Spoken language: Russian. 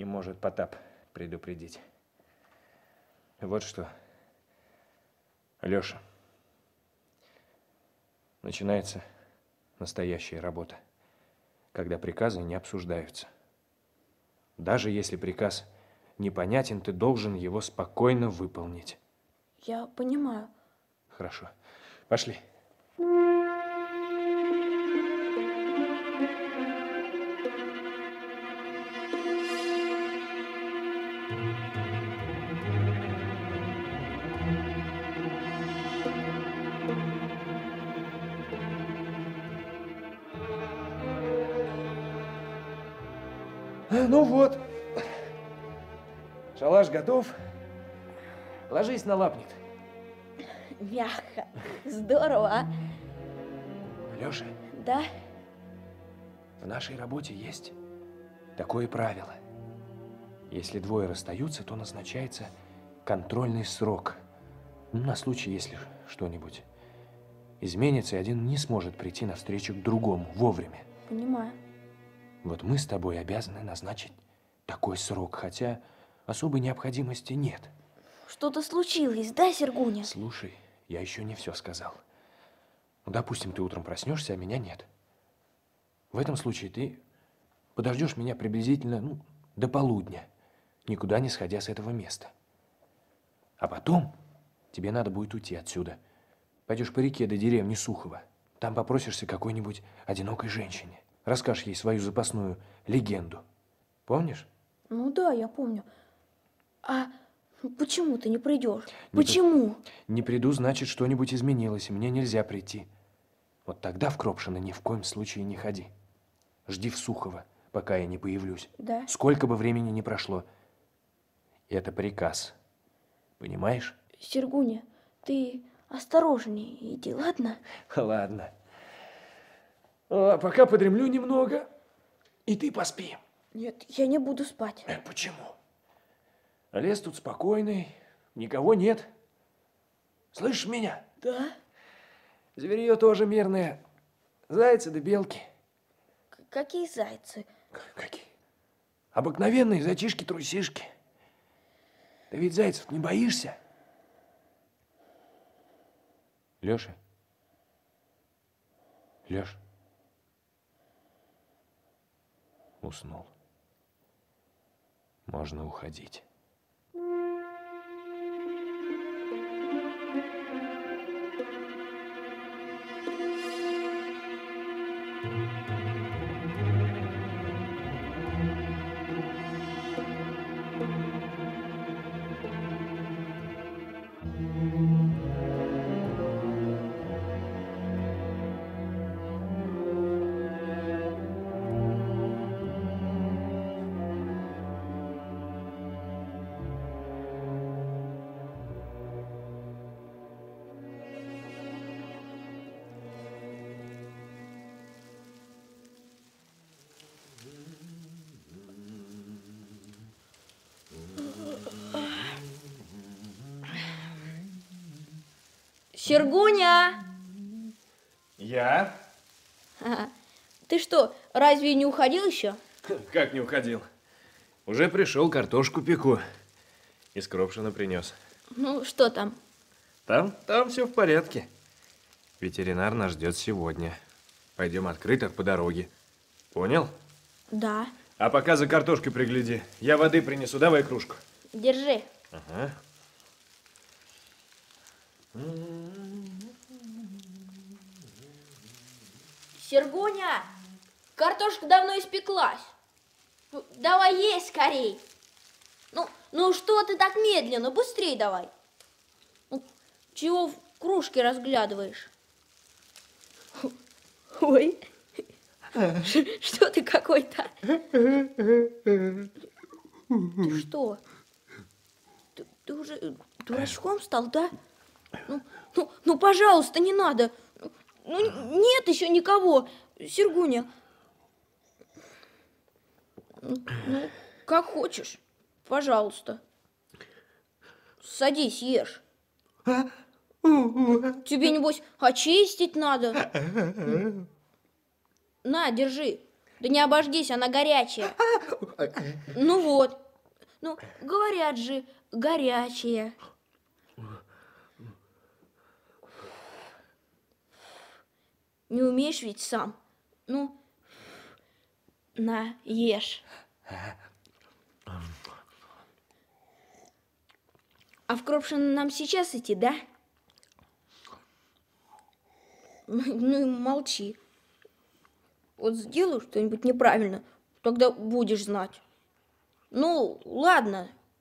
не может Потап предупредить. Вот что, Леша, начинается настоящая работа, когда приказы не обсуждаются. Даже если приказ непонятен, ты должен его спокойно выполнить. Я понимаю. Хорошо. Пошли. Ну вот. Шалаш готов. Ложись на лапник. Мягко. Здорово, а? Леша, Да? в нашей работе есть такое правило. Если двое расстаются, то назначается контрольный срок. Ну, на случай, если что-нибудь изменится, и один не сможет прийти навстречу к другому вовремя. Понимаю. Вот мы с тобой обязаны назначить такой срок, хотя особой необходимости нет. Что-то случилось, да, Сергуня? Слушай, я еще не все сказал. Ну, допустим, ты утром проснешься, а меня нет. В этом случае ты подождешь меня приблизительно ну, до полудня, никуда не сходя с этого места. А потом тебе надо будет уйти отсюда. Пойдешь по реке до деревни Сухова. Там попросишься какой-нибудь одинокой женщине. Расскажешь ей свою запасную легенду. Помнишь? Ну да, я помню. А почему ты не придешь? Не при- Почему? Не приду, значит, что-нибудь изменилось, и мне нельзя прийти. Вот тогда в Кропшино ни в коем случае не ходи. Жди в Сухово, пока я не появлюсь. Да. Сколько бы времени ни прошло. Это приказ. Понимаешь? Сергуня, ты осторожнее иди, ладно? Ладно. А пока подремлю немного, и ты поспи. Нет, я не буду спать. Э, почему? Лес тут спокойный, никого нет. Слышишь меня? Да? Зверье тоже мирное. Зайцы да белки. К- какие зайцы? Какие? Обыкновенные зайчишки-трусишки. Ты ведь зайцев не боишься? Леша? Леш? Уснул. Можно уходить. Сергуня! Я? Ты что, разве не уходил еще? Как не уходил? Уже пришел, картошку пеку. Из Кропшина принес. Ну, что там? Там, там все в порядке. Ветеринар нас ждет сегодня. Пойдем открыто по дороге. Понял? Да. А пока за картошкой пригляди. Я воды принесу. Давай кружку. Держи. Ага. Сергуня, картошка давно испеклась. Ну, давай есть скорей. Ну, ну что ты так медленно? Быстрей давай. Ну, чего в кружке разглядываешь? Ой, что ты какой-то? Ты что? Ты, ты уже дурачком стал, да? Ну, ну, ну, пожалуйста, не надо. Ну, нет еще никого, Сергуня. Ну, ну, как хочешь, пожалуйста. Садись, ешь. Тебе, небось, очистить надо. На, держи. Да не обожгись, она горячая. Ну вот. Ну, говорят же, горячая. Не умеешь ведь сам. Ну, на, ешь. А в Кропшино нам сейчас идти, да? Ну и молчи. Вот сделаю что-нибудь неправильно, тогда будешь знать. Ну, ладно,